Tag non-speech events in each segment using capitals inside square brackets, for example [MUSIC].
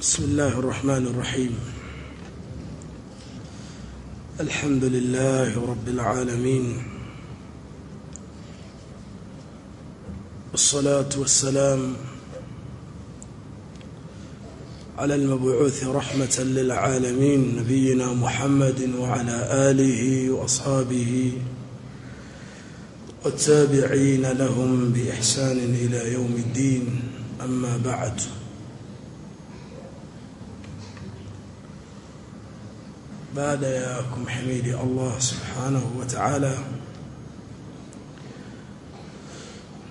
بسم الله الرحمن الرحيم. الحمد لله رب العالمين. والصلاة والسلام على المبعوث رحمة للعالمين نبينا محمد وعلى آله وأصحابه والتابعين لهم بإحسان إلى يوم الدين. أما بعد عباده يا كم حميدي الله سبحانه وتعالى.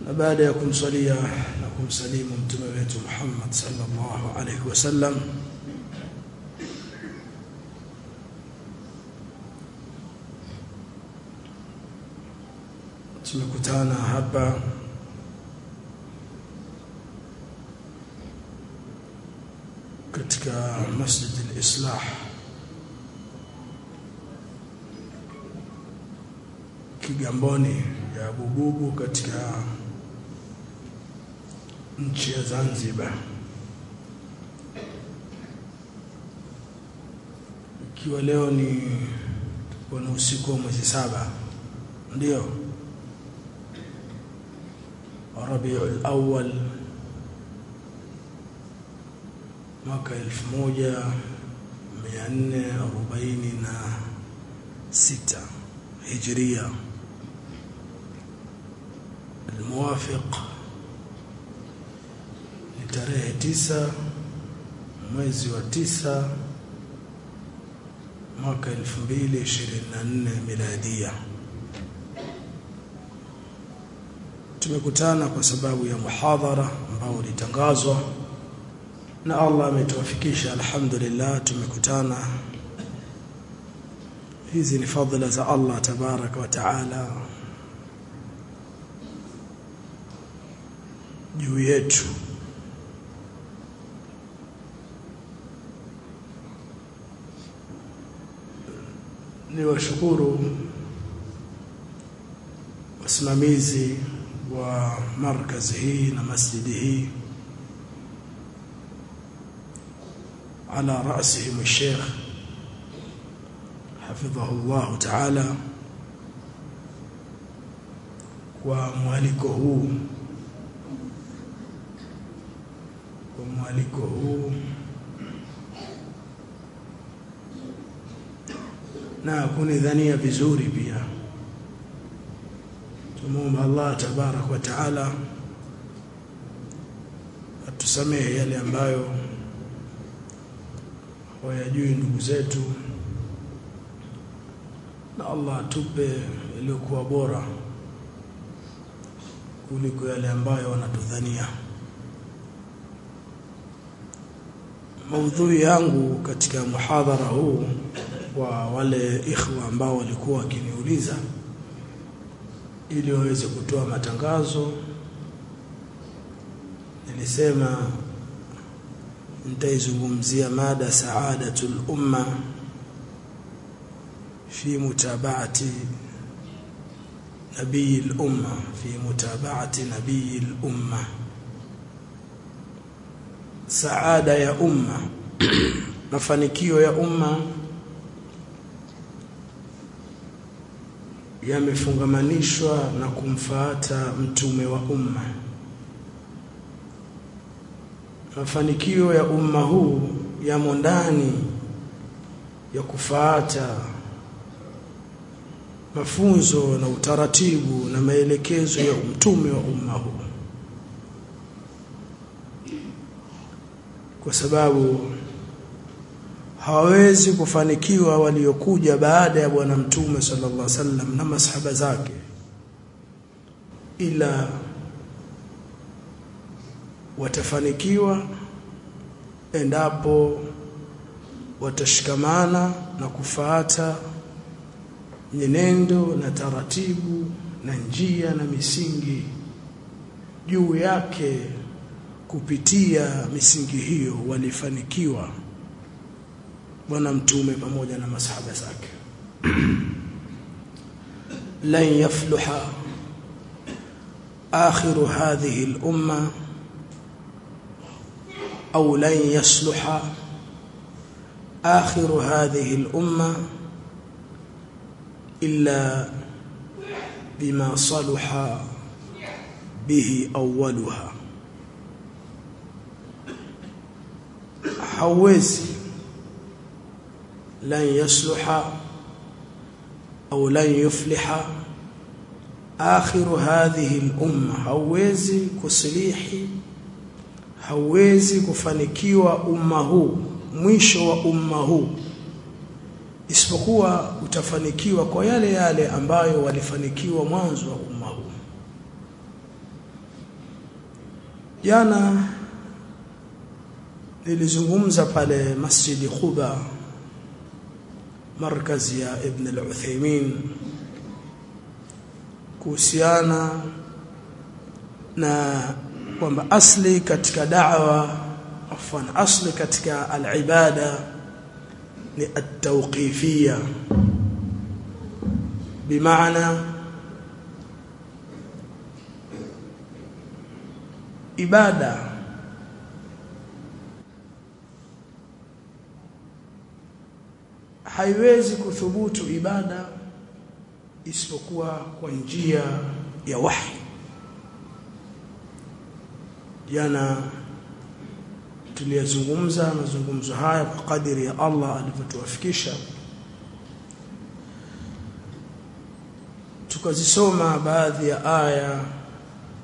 عباده يا كم صليا لكم سليم متمويت محمد صلى الله عليه وسلم. تمكتانا هبا ketika Masjid Al-Islah Kigamboni ya Bububu katika nchi ya Zanzibar. Ikiwa leo ni kuna usiku wa mwezi saba, ndio Rabiul Awwal mwaka elfu moja mia nne arobaini na sita Hijria الموافق لتrehe tisa mwezi wa tisa mwaka 2024 miladia. Tumekutana kwa sababu ya muhadhara ambao ulitangazwa na Allah ametuwafikisha, alhamdulillah. Tumekutana, hizi ni fadhila za Allah tabaraka wa taala juu yetu. Ni washukuru wasimamizi wa markazi hii na masjidi hii. Ala rasihim sheikh hafidhahu llahu taala. Kwa mwaliko huu mwaliko huu na kunidhania vizuri pia. Tumuomba Allah tabarak wa taala atusamehe yale ambayo wayajui ndugu zetu, na Allah atupe yaliyokuwa bora kuliko yale ambayo wanatudhania. Maudhui yangu katika muhadhara huu kwa wale ikhwa ambao walikuwa wakiniuliza ili waweze kutoa matangazo, nilisema nitaizungumzia mada saadatul umma fi mutabaati nabii al-umma fi mutabaati nabii al-umma saada ya umma [CLEARS THROAT] mafanikio ya umma yamefungamanishwa na kumfuata mtume wa umma. Mafanikio ya umma huu yamo ndani ya kufuata mafunzo na utaratibu na maelekezo ya mtume wa umma huu kwa sababu hawawezi kufanikiwa waliokuja baada ya bwana mtume sallallahu alaihi wasallam na masahaba zake ila watafanikiwa endapo watashikamana na kufuata nyenendo na taratibu na njia na misingi juu yake kupitia misingi hiyo walifanikiwa bwana mtume pamoja na masahaba zake. [CLEARS THROAT] Lan yafluha akhiru hadhihi al-umma au lan yasluha akhiru hadhihi al-umma illa bima saluha bihi awwaluha hawezi lan yasluha au lan yufliha. Akhiru hadhihi al-umma hawezi kusilihi hauwezi kufanikiwa umma huu mwisho wa umma huu isipokuwa utafanikiwa kwa yale yale ambayo walifanikiwa mwanzo wa umma huu. Jana nilizungumza pale Masjid Quba markazi ya Ibn al-Uthaymeen kuhusiana na kwamba asli katika da'wa afwan asli katika al-ibada ni at-tawqifiyya bimaana ibada haiwezi kuthubutu ibada isipokuwa kwa njia ya wahi. Jana tuliyazungumza mazungumzo haya kwa kadiri ya Allah alivyotuwafikisha. Tukazisoma baadhi ya aya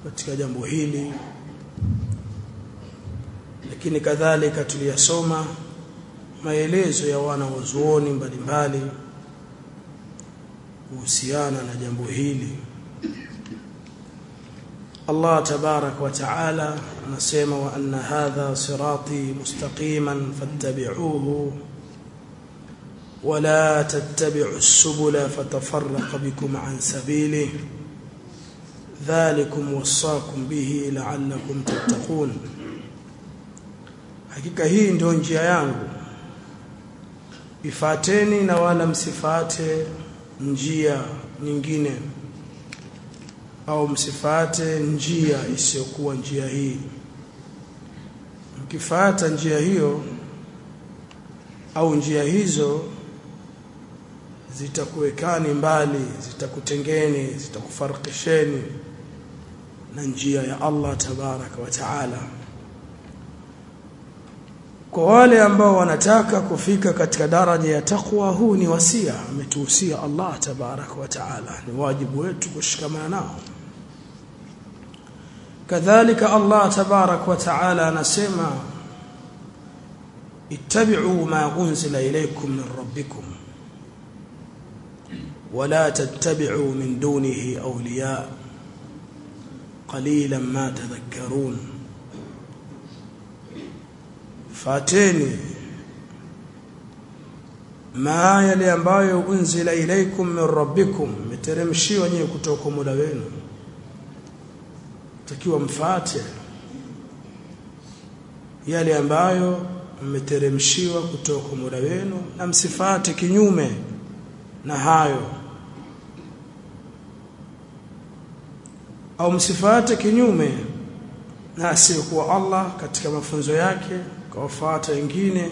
katika jambo hili lakini kadhalika tuliyasoma maelezo ya wana wazuoni mbalimbali kuhusiana na jambo hili Allah tabarak wa taala anasema wa anna hadha sirati mustaqiman fattabi'uhu ولا تتبعوا السبل فتفرق بكم عن سبيله ذلكم وصاكم به لعلكم تتقون hakika hii ndio njia yangu ifateni na wala msifate njia nyingine au msifate njia isiyokuwa njia hii. Mkifata njia hiyo au njia hizo zitakuwekani mbali zitakutengeni zitakufarikisheni na njia ya Allah tabaraka wa taala kwa wale ambao wanataka kufika katika daraja ya takwa huu ni wasia ametuhusia Allah tabaraka wa taala ni wajibu wetu kushikamana nao kadhalika Allah tabaraka wa taala anasema ittabi'u ma unzila ilaykum min rabbikum ولا تتبعوا من دونه أولياء قليلا ما تذكرون fateni ma yale ambayo unzila ilaikum min rabbikum meteremshiwa nyewe kutoka muda wenu. Takiwa mfate yale ambayo mmeteremshiwa kutoka muda wenu na msifate kinyume na hayo. Au msifate kinyume na asiyekuwa Allah katika mafunzo yake kawafuata wengine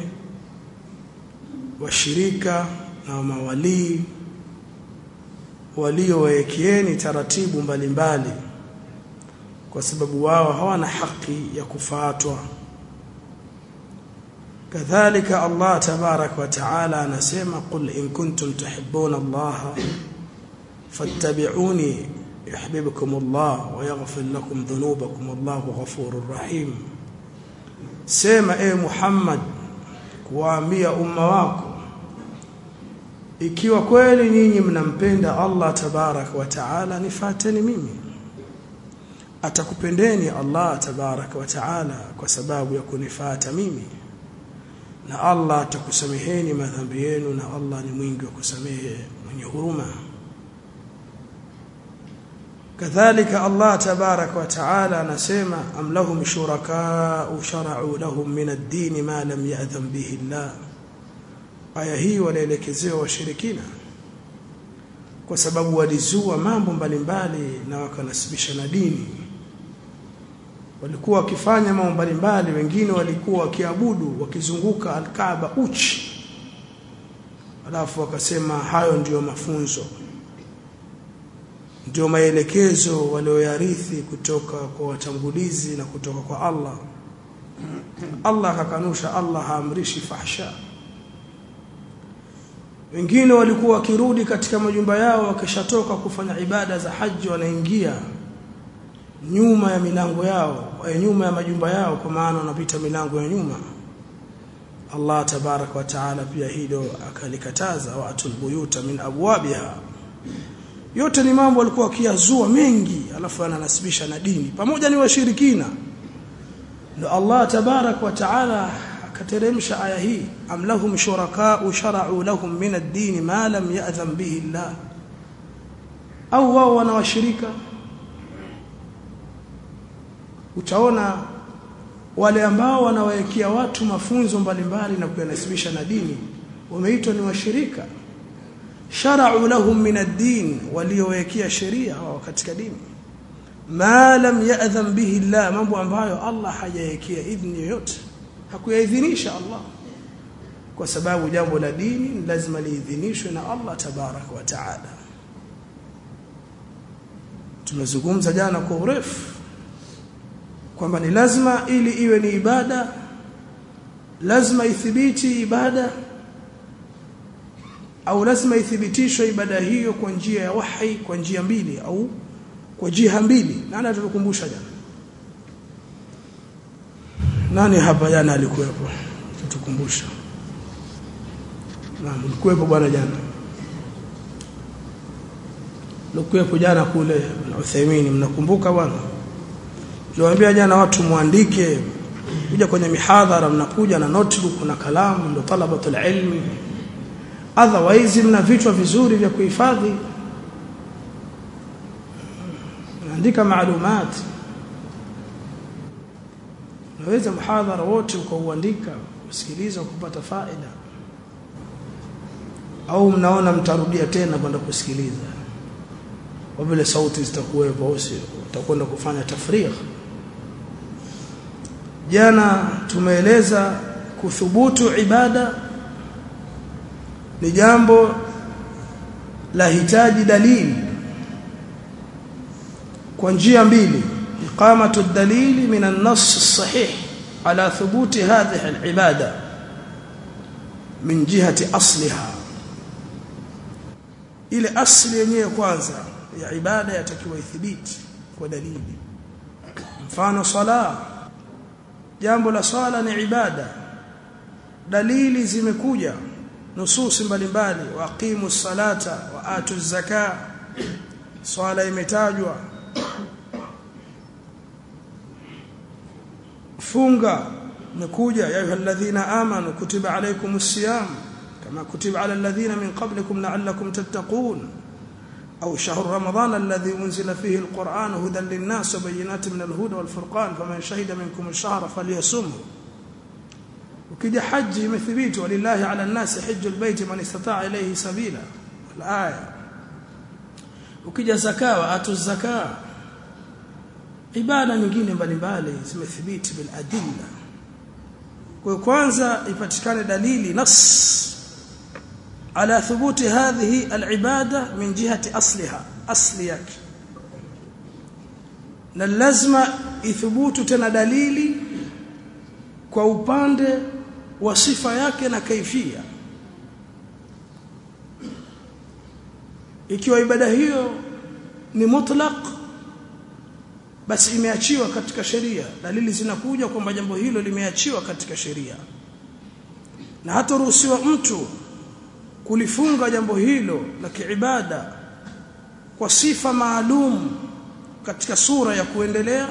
washirika na mawalii waliowaekieni taratibu mbalimbali mbali. kwa sababu wao hawana haki ya kufuatwa kadhalika Allah tabarak wa taala anasema qul in kuntum tuhibbuna Allah fattabi'uni yuhibbukum Allah wa yaghfir lakum dhunubakum wallahu ghafurur rahim sema e Muhammad kuwaambia umma wako ikiwa kweli nyinyi mnampenda Allah tabarak wa taala nifateni mimi. Atakupendeni Allah tabarak wa taala kwa sababu ya kunifata mimi. Na Allah atakusameheni madhambi yenu na Allah ni mwingi wa kusamehe mwenye huruma kadhalika Allah tabarak wa taala anasema am lahum shuraka shara'u lahum min ad-din ma lam ya'dhan bihi Allah. Aya hii walielekezewa washirikina kwa sababu walizua mambo mbalimbali na wakanasibisha na dini. Walikuwa wakifanya mambo mbalimbali wengine walikuwa wakiabudu wakizunguka alkaaba uchi. Alafu wakasema hayo ndiyo mafunzo ndio maelekezo walioyarithi kutoka kwa watangulizi na kutoka kwa Allah. Allah akakanusha Allah haamrishi fahsha. Wengine walikuwa wakirudi katika majumba yao wakishatoka kufanya ibada za haji wanaingia nyuma ya milango yao nyuma ya majumba yao kwa maana wanapita milango ya nyuma. Allah tabarak wa taala pia hilo akalikataza wa'tul buyuta min abwabiha yote ni mambo alikuwa akiyazua mengi alafu ananasibisha na dini. Pamoja ni washirikina. Ndio Allah tabarak wa taala akateremsha aya hii am lahum shuraka'u shara'u lahum min ad-din ma lam ya'zam bihi Allah. Au wao wana washirika? Utaona wale ambao wanawawekea watu mafunzo mbalimbali na kuyanasibisha na dini wameitwa ni washirika shara'u lahum min ad-din waliowekea sheria wao katika dini. Ma lam ya'dhan bihi Allah mambo ambayo Allah hajawekea idhni yoyote. Hakuyaidhinisha Allah. Kwa sababu jambo la dini lazima liidhinishwe na Allah tabarak wa taala. Tumezungumza jana kwa urefu kwamba ni lazima ili iwe ni ibada lazima ithibiti ibada au lazima ithibitishwe ibada hiyo kwa njia ya wahi kwa njia mbili au kwa jiha mbili. Nani atatukumbusha jana? Nani hapa jana alikuwepo? Tutukumbusha naam ulikuwepo bwana jana. Ulikuwepo jana kule Uthaimini mnakumbuka bwana? Niliwaambia jana watu muandike kuja kwenye mihadhara mnakuja na notebook na kalamu ndio talabatul ilmi otherwise mna vichwa vizuri vya kuhifadhi. Andika maalumat. Naweza mhadhara wote ukauandika usikiliza kupata faida. Au mnaona mtarudia tena kwenda kusikiliza. Kwa vile sauti zitakuwepo sio utakwenda kufanya tafrigh jana tumeeleza kuthubutu ibada ni jambo la hitaji dalili kwa njia mbili iqamatu dalili min an-nass as-sahih ala thubuti hadhihi al-ibada min jihati asliha. Ile asli yenyewe kwanza ya ibada yatakiwa ithibiti kwa dalili. Mfano sala jambo la sala ni ibada. Dalili zimekuja نصوص مبالي واقيموا الصلاه واتوا الزكاه صلاه متاجوا فونغا نكوجه يا ايها الذين امنوا كتب عليكم الصيام كما كتب على الذين من قبلكم لعلكم تتقون أو شهر رمضان الذي انزل فيه القران هدى للناس وبينات من الهدى والفرقان فمن شهد منكم الشهر فليصمه ukija haji imethibiti walillahi ala nasi hajjul bait man istata'a ilayhi sabila. Alaya. Ukija zakawa atu zakaa ibada nyingine mbalimbali zimethibiti bil adilla. Kwa kwanza ipatikane dalili nas. Ala thubuti hadhihi al ibada min jihati asliha asli yake. Na lazima ithubutu tena dalili kwa upande wa sifa yake na kaifia. Ikiwa ibada hiyo ni mutlaq basi imeachiwa katika sheria. Dalili zinakuja kwamba jambo hilo limeachiwa katika sheria. Na hata ruhusiwa mtu kulifunga jambo hilo la kiibada kwa sifa maalum katika sura ya kuendelea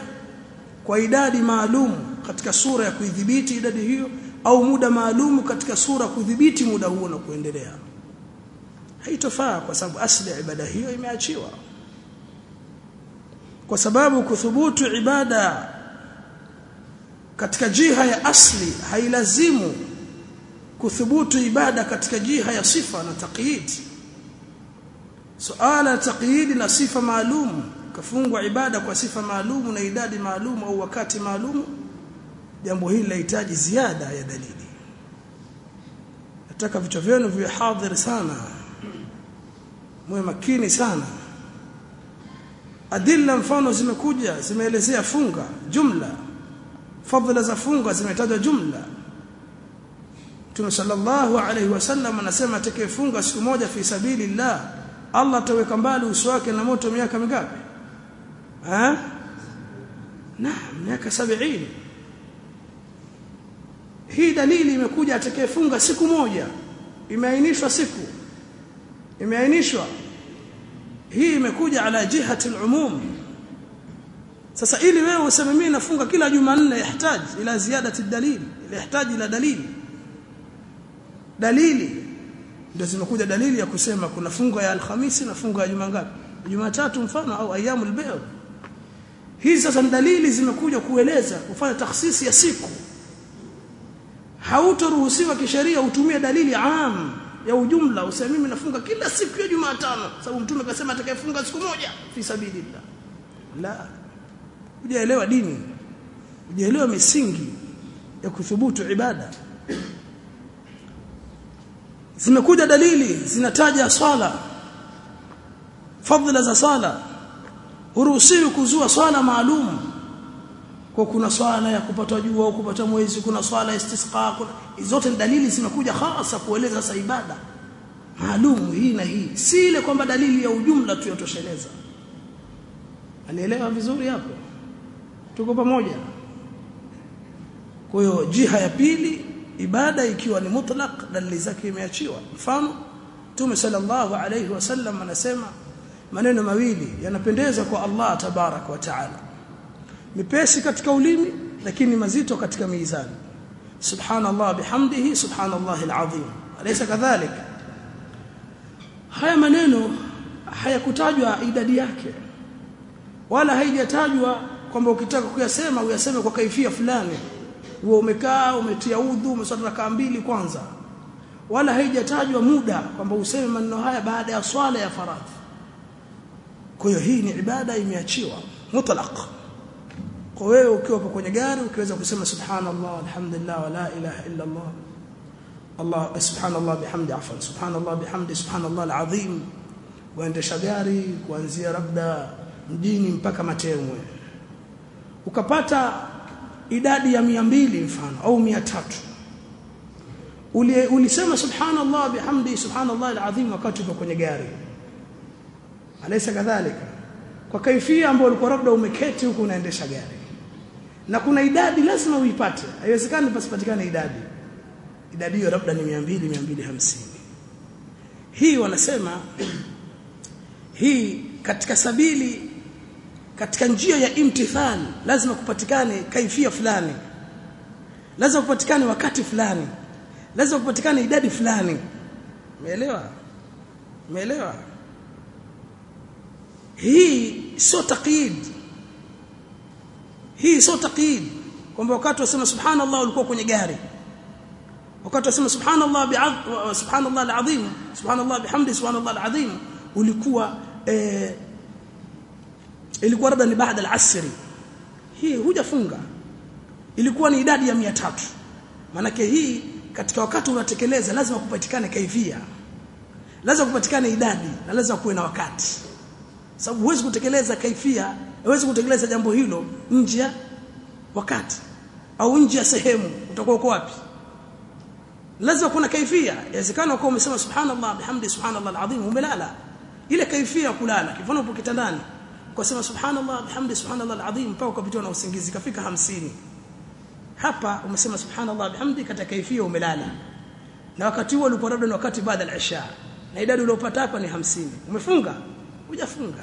kwa idadi maalum katika sura ya kuidhibiti idadi hiyo au muda maalumu katika sura kudhibiti muda huo na kuendelea. Haitofaa kwa sababu asli ibada hiyo imeachiwa. Kwa sababu kuthubutu ibada katika jiha ya asli hailazimu kuthubutu ibada katika jiha ya sifa na taqyid. Suala taqyid na sifa maalum kafungwa ibada kwa sifa maalum na idadi maalum au wakati maalum jambo hili linahitaji ziada ya dalili. Nataka vichwa vyenu viwe hadhir sana. Mwe makini sana. Adilla mfano zimekuja zimeelezea funga jumla. Fadhila za funga zimetajwa jumla. Mtume sallallahu alaihi wasallam anasema atakayefunga siku moja fi sabilillah Allah ataweka mbali uso wake na moto miaka mingapi? Eh na miaka 70 hii dalili imekuja atakayefunga siku moja. Imeainishwa siku. Imeainishwa. Hii imekuja ala jihati al-umum. Sasa ili wewe useme mimi nafunga kila Jumanne yahitaji ila ziyadati dalili. Yahitaji ila dalili. Dalili. Ndio zimekuja dalili ya kusema kuna funga ya alhamisi na funga ya juma ngapi? Jumatatu mfano au ayyamul bayd hizi sasa dalili zimekuja kueleza kufanya takhsisi ya siku hautoruhusiwa kisheria utumie dalili am ya ujumla. Useme mimi nafunga kila siku ya Jumatano sababu mtume akasema atakayefunga siku moja fi sabilillah. La. Hujaelewa dini. Hujaelewa misingi ya kuthubutu ibada. Zimekuja dalili zinataja swala fadhila za swala. Huruhusiwi kuzua swala maalum kwa kuna swala ya kupata jua au kupata mwezi kuna swala istisqa kuna zote dalili zinakuja hasa kueleza sa ibada. Maalum hii na hii. Si ile kwamba dalili ya ujumla tu yatosheleza. Anielewa vizuri hapo? Tuko pamoja? Kwa jiha ya pili ibada ikiwa ni mutlaq dalili zake imeachiwa. Mfano Mtume sallallahu alayhi wasallam anasema maneno mawili yanapendeza kwa Allah tabarak wa taala mepesi katika ulimi lakini mazito katika mizani. Subhanallah bihamdihi subhanallah alazim. Alaysa kadhalik. Haya maneno hayakutajwa idadi yake. Wala haijatajwa kwamba ukitaka kuyasema uyaseme kwa kaifia fulani. Wewe umekaa umetia udhu umeswali rakaa mbili kwanza. Wala haijatajwa muda kwamba useme maneno haya baada ya swala ya faradhi. Kwa hiyo hii ni ibada imeachiwa mutlaq kwa wewe ukiwa kwenye gari ukiweza kusema subhanallah alhamdulillah wala ilaha illa allah. Allah subhanallah bihamdi afan subhanallah bihamdi subhanallah alazim. Waendesha gari kuanzia labda mjini mpaka Matemwe ukapata idadi ya mia mbili mfano au tatu. Uli, ulisema subhanallah bihamdi subhanallah alazim wakati uko kwenye gari. Alaysa kadhalika. Kwa kaifia ambayo ulikuwa labda umeketi huko unaendesha gari na kuna idadi lazima uipate. Haiwezekani pasipatikane idadi. Idadi hiyo labda ni 200 250 hii wanasema hii katika sabili katika njia ya imtithal lazima kupatikane kaifia fulani. Lazima kupatikane wakati fulani. Lazima kupatikane idadi fulani. Umeelewa? Umeelewa? Hii sio taqid hii sio taqid kwamba wakati wasema subhanallah ulikuwa kwenye gari. Wakati wasema subhanallah bi'adh subhanallah alazim subhanallah bihamdi subhanallah alazim ulikuwa eh, ilikuwa labda ni baada al-asri hii hujafunga. Ilikuwa ni idadi ya 300 manake hii katika wakati unatekeleza lazima kupatikane kaifia. Lazima kupatikane idadi na lazima kuwe na wakati. Sababu huwezi kutekeleza kaifia huwezi kutekeleza jambo hilo nje ya wakati au nje ya sehemu. Utakuwa uko wapi? Lazima kuna kaifia. Inawezekana uko umesema subhanallah bihamdi subhanallah alazim umelala. Ile kaifia kulala kifano upo kitandani ukasema subhanallah bihamdi subhanallah alazim mpaka ukapitiwa na usingizi kafika hamsini. Hapa umesema subhanallah bihamdi kata kaifia umelala. Na wakati huo ulikuwa labda ni wakati baada al-isha na idadi uliyopata hapa ni hamsini. Umefunga? Hujafunga.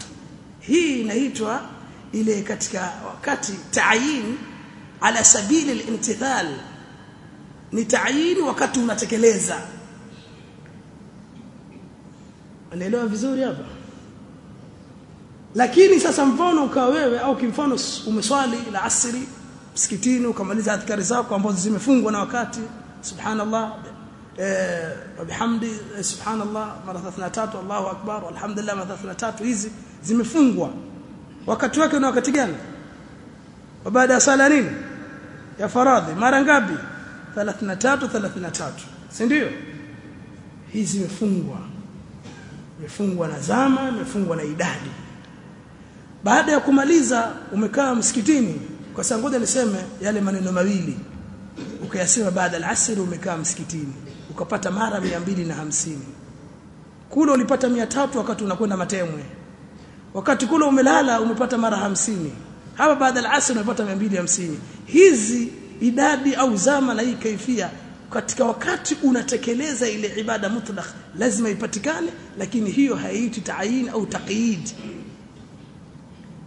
Hii inaitwa ile katika wakati ta'yin ala sabili al-imtithal. Ni ta'yin wakati unatekeleza. Unaelewa vizuri hapa? Lakini sasa mfano ukawa wewe au kimfano umeswali la asri msikitini ukamaliza adhkari zako ambazo zimefungwa na wakati subhanallah eh bihamdi subhanallah mara 33 Allahu akbar walhamdulillah mara 33 hizi zimefungwa wakati wake ni wakati gani? Baada ya sala nini? Ya faradhi. Mara ngapi? 33 33 si ndio? Hizi zimefungwa. Imefungwa na zama imefungwa na idadi. Baada ya kumaliza umekaa msikitini. Kwa sababu ngoja niseme yale maneno mawili. Ukayasema baada al-asr umekaa msikitini. Ukapata mara na hamsini. Kule ulipata 300 wakati unakwenda matemwe wakati kule umelala umepata mara hamsini. Hapa baada ya asr umepata hamsini. Hizi idadi au zama na hii kaifia katika wakati unatekeleza ile ibada mutlaq lazima ipatikane lakini hiyo haiti taayin au taqyid.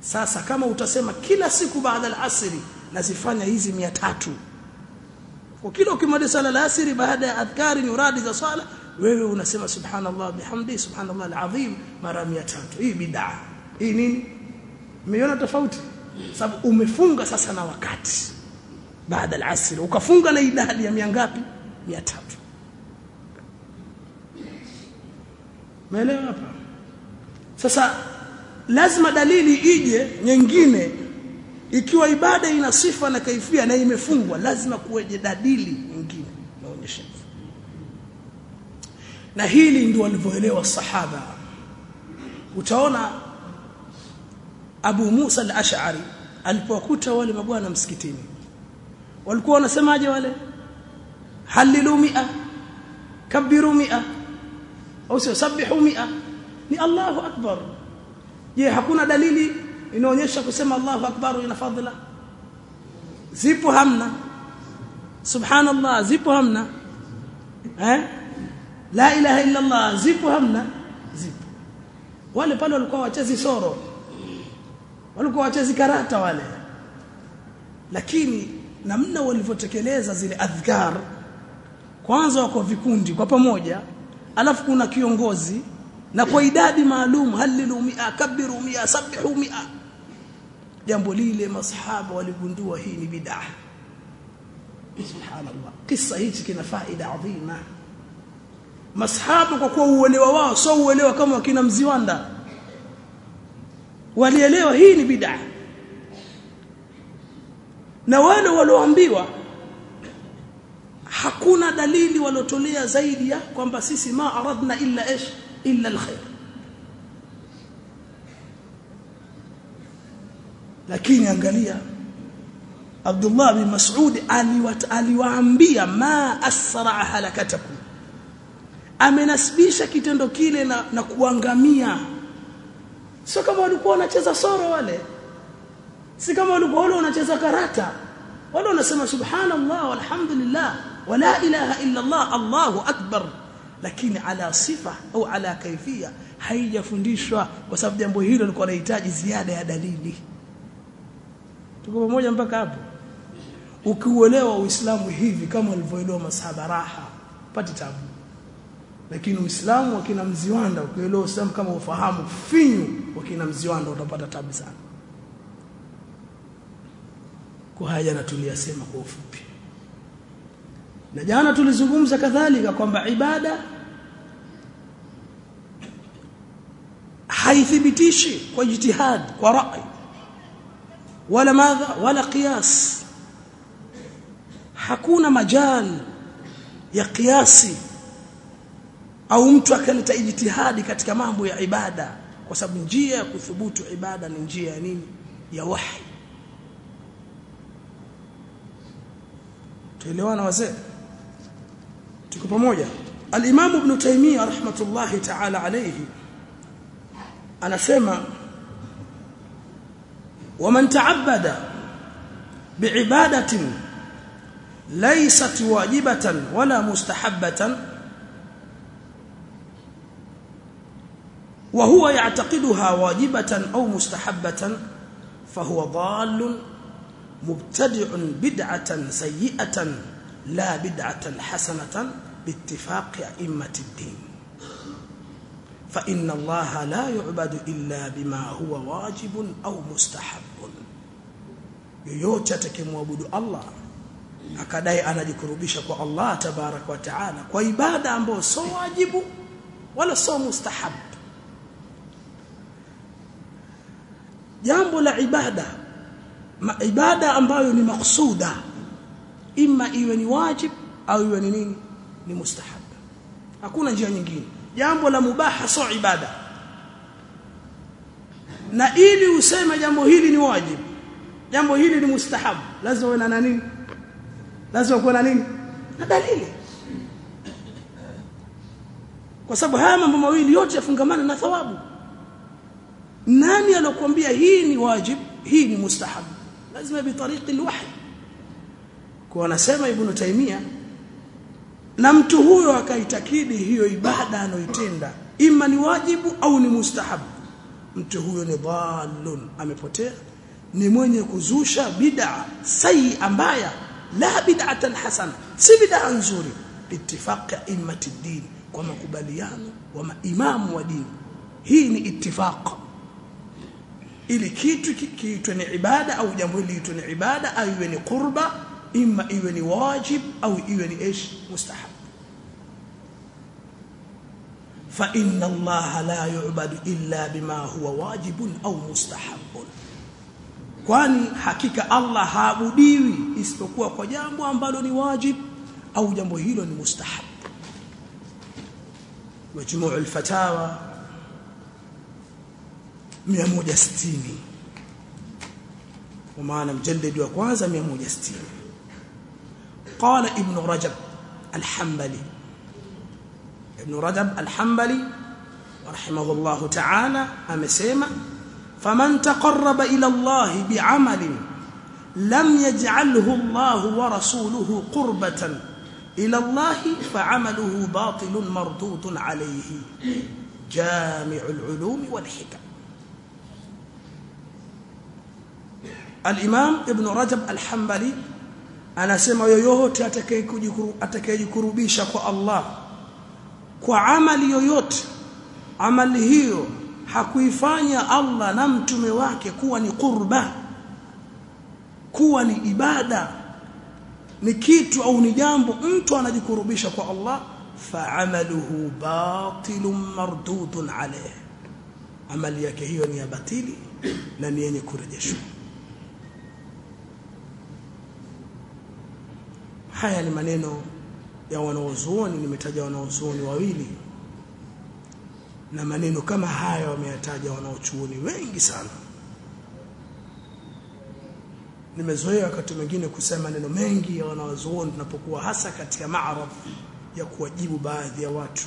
Sasa kama utasema kila siku baada ya asri nazifanya hizi 300 kwa kila ukimaliza sala la asri baada ya adhkari nyuradi za swala wewe unasema subhanallah bihamdi subhanallah alazim mara 300 hii bid'a hii nini? Umeona tofauti? Sababu umefunga sasa na wakati. Baada al-asr ukafunga na idadi ya miangapi 300 Umeelewa hapa? Sasa lazima dalili ije nyingine. Ikiwa ibada ina sifa na kaifia na imefungwa lazima kuweje dalili nyingine? Naonyesha na hili ndio walivyoelewa sahaba. Utaona Abu Musa al-Ash'ari alipokuta wale mabwana msikitini walikuwa wanasemaje wale? Halilu mi'a kabiru mi'a au sio? Sabihu mi'a. Ni Allahu akbar. Je hakuna dalili inaonyesha kusema Allahu akbar ina fadhila? Zipo hamna. Subhanallah zipo hamna. Eh? La ilaha illa Allah zipo hamna. Zipo. Wale pale walikuwa wachezi soro walikuwa wachezi karata wale. Lakini namna walivyotekeleza zile adhkar kwanza wako vikundi kwa pamoja alafu kuna kiongozi na kwa idadi maalum halilu mia kabiru mia sabihu mia. Jambo lile masahaba waligundua hii ni bid'ah subhanallah. Kisa hichi kina faida adhima. Masahaba kwa kuwa uelewa wao sio uelewa kama wakina mziwanda walielewa hii ni bid'a. Na wale walioambiwa hakuna dalili walotolea zaidi ya kwamba sisi ma aradna illa ish illa alkhair. Lakini angalia Abdullah bin Mas'ud aliwaambia ma asra halakatakum. Amenasibisha kitendo kile na, na kuangamia sio kama walikuwa wanacheza soro wale. Si kama walikuwa wale wanacheza karata. Wale wanasema subhanallah walhamdulillah wala ilaha illa Allah Allahu akbar. Lakini ala sifa au ala kaifia haijafundishwa kwa sababu jambo hilo lilikuwa linahitaji ziada ya dalili. Tuko pamoja mpaka hapo? Ukiuelewa uislamu hivi kama walivyoelewa masahaba raha pati tabu lakini uislamu wakina mziwanda ukielewa uislamu kama ufahamu finyu wakina mziwanda utapata tabu sana. Kwa haya na tuliyasema kwa ufupi. Na jana tulizungumza kadhalika kwamba ibada haithibitishi kwa jitihad kwa rai wala madha wala qiyas. Hakuna majal ya kiasi au mtu akaleta ijtihadi katika mambo ya ibada kwa sababu njia ya kuthubutu ibada ni njia ya nini? Ya wahi. Tuelewana wazee? Tuko pamoja? al-Imam Ibn Taymiyyah rahmatullahi ta'ala alayhi anasema waman ta'abbada bi'ibadatin laysat wajibatan wala mustahabbatan وهو يعتقدها واجبة أو مستحبة فهو ضال مبتدع بدعة سيئة لا بدعة حسنة باتفاق أئمة الدين. فإن الله لا يعبد إلا بما هو واجب أو مستحب. يوتشتك موابد الله. أكدأي أنا ذكر جكروبشك الله تبارك وتعالى. كوا إبادة أمبو سو واجب ولا سو مستحب. Jambo la ibada. Ma ibada ambayo ni maksuda ima iwe ni wajib au iwe ni nini? Ni mustahab. Hakuna njia nyingine. Jambo la mubaha so ibada. Na ili useme jambo hili ni wajib jambo hili ni mustahab lazima uwe na nini lazima uwe na nini? Na dalili. Kwa sababu haya mambo mawili yote yafungamana na thawabu nani alokuambia hii ni wajib hii ni mustahab? Lazima bi tariqi alwahy kwa anasema ibn taimia na mtu huyo akaitakidi hiyo ibada anoitenda ima ni wajibu au ni mustahab? Mtu huyo ni dhalun amepotea. Ni mwenye kuzusha bid'a sayi ambaya la bid'atan hasana si bid'a nzuri. Ittifaq immatid din kwa makubaliano wa imamu wa dini. Hii ni ittifaq ili kitu kiitwe ni ibada au jambo hili liitwe ni ibada au iwe ni qurba ima iwe ni wajib au iwe ni ish mustahab. Fa inna allaha la yu'badu illa bima huwa wajibun au mustahabun. Kwani hakika Allah haabudiwi isipokuwa kwa jambo ambalo ni wajib au jambo hilo ni mustahab. Majmuu al-fatawa 160 kwa maana mjalladi wa kwanza 160 قال ابن رجب الحنبلي ابن رجب الحنبلي رحمه الله تعالى amesema فمن تقرب إلى الله بعمل لم يجعله الله ورسوله قربة إلى الله فعمله باطل مردود عليه جامع العلوم والحكم Al-Imam Ibn Rajab Al-Hanbali anasema yoyote atakayejikurubisha kwa Allah kwa amali yoyote amali hiyo hakuifanya Allah na mtume wake kuwa ni qurba kuwa ni ibada ni kitu au ni jambo mtu anajikurubisha kwa Allah fa amaluhu batilun mardudun alayh amali yake hiyo ni ya batili na ni yenye kurejeshwa. Haya ni maneno ya wanaozuoni nimetaja wanaozuoni wawili. Na maneno kama haya wameyataja wanaochuoni wengi sana. Nimezoea wakati mwingine kusema maneno mengi ya wanaozuoni tunapokuwa hasa katika maarad ya kuwajibu baadhi ya watu.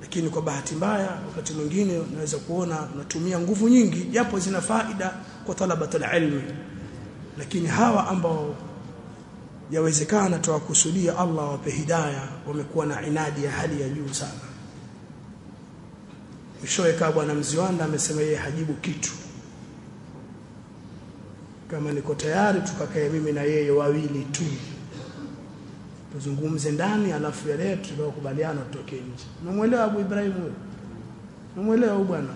Lakini kwa bahati mbaya wakati mwingine unaweza kuona unatumia nguvu nyingi japo zina faida kwa talabatul ilmi lakini hawa ambao yawezekana tawakusudia Allah wape hidayah wamekuwa na inadi ya hali ya juu sana. Mshoe kaa bwana Mziwanda amesema yeye hajibu kitu. Kama niko tayari tukakae mimi na yeye wawili tu. Tuzungumze ndani alafu yale tutakubaliana tutoke nje. Unamwelewa Abu Ibrahim huyo? Unamwelewa huyo bwana?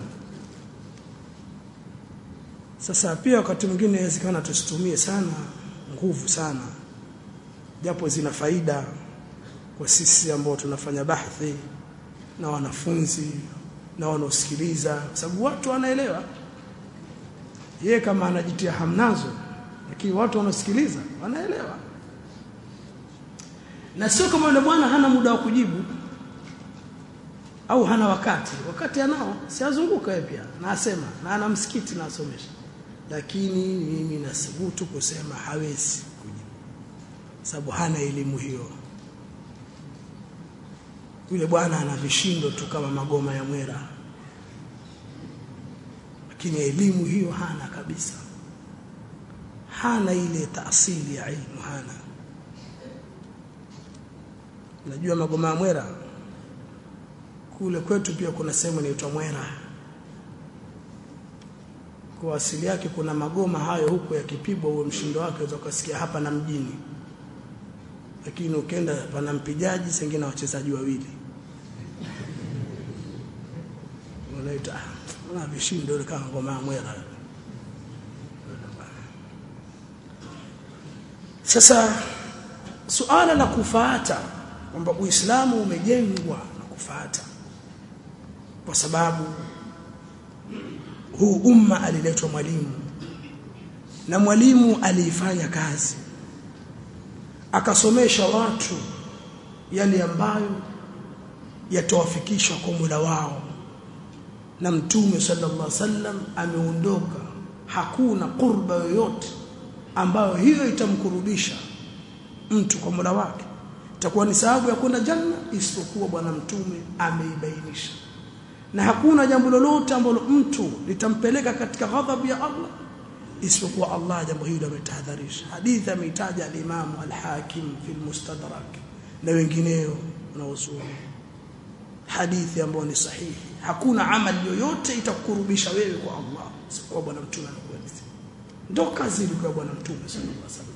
Sasa pia wakati mwingine inawezekana tusitumie sana nguvu sana japo zina faida kwa sisi ambao tunafanya bahthi na wanafunzi na wanaosikiliza kwa sababu watu wanaelewa. Ye kama anajitia hamnazo lakini watu wanaosikiliza wanaelewa. Na sio kama yule bwana hana muda wa kujibu au hana wakati. Wakati anao siazunguka yeye pia na asema na ana msikiti na asomesha. Lakini mimi nasubutu kusema hawezi sababu hana elimu hiyo. Yule bwana ana vishindo tu kama magoma ya mwera. Lakini elimu hiyo hana kabisa. Hana ile taasili ya ilmu hana. Najua magoma ya mwera? Kule kwetu pia kuna sehemu inaitwa mwera. Kwa asili yake kuna magoma hayo huko yakipibwa huo mshindo wake unaweza kusikia hapa na mjini lakini ukienda pana mpijaji sengine wachezaji wawili. Unaita una vishindo kama ngoma mwera sasa suala la kufuata kwamba Uislamu umejengwa na kufuata kwa sababu huu umma aliletwa mwalimu na mwalimu aliifanya kazi akasomesha watu yale ambayo yatawafikisha kwa Mola wao. Na mtume sallallahu alaihi wasallam ameondoka. Hakuna kurba yoyote ambayo hiyo itamkurubisha mtu kwa Mola wake. Itakuwa ni sababu ya kwenda janna isipokuwa bwana mtume ameibainisha. Na hakuna jambo lolote ambalo mtu litampeleka katika ghadhabu ya Allah isipokuwa Allah jambo hili ametahadharisha. Hadithi ameitaja al-Imam al-Hakim fi al-Mustadrak na wengineo wanaozuoni hadithi ambayo ni sahihi. Hakuna amali yoyote itakukurubisha wewe kwa Allah sikuwa bwana mtume anakueleza ndio kazi ilikuwa bwana mtume sallallahu alaihi wasallam